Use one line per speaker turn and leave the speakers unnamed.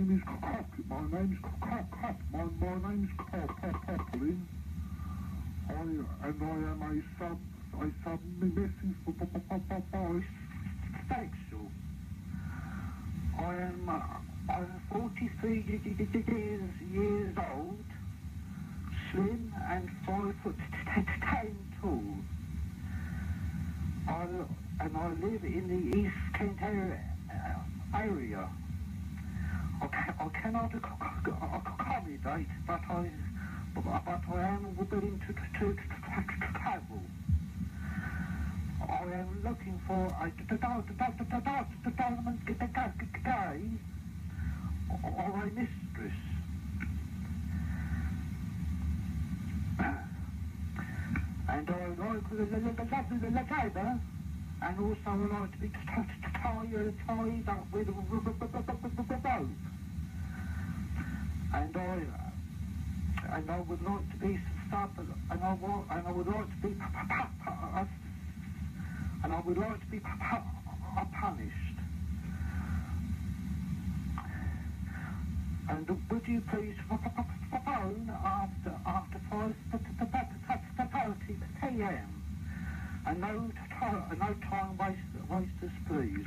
name is Cock. My name's Cock. My my name's Cock. I and I am a sub a submissive voice sexual. I am uh, I'm 43 years years old, slim and five foot ten tall. I and I live in the East Kent area. I, ca- I cannot ac- ac- but I but, I am willing to, to, to, travel. I am looking for a development guy or a mistress. And I like the Lagaba, and also I like to be tied up with and I would like to be sub, and I want, and I would like to be and I would like to be punished. And would you please phone after after five thirty p.m. and no time no time waste wasters, please.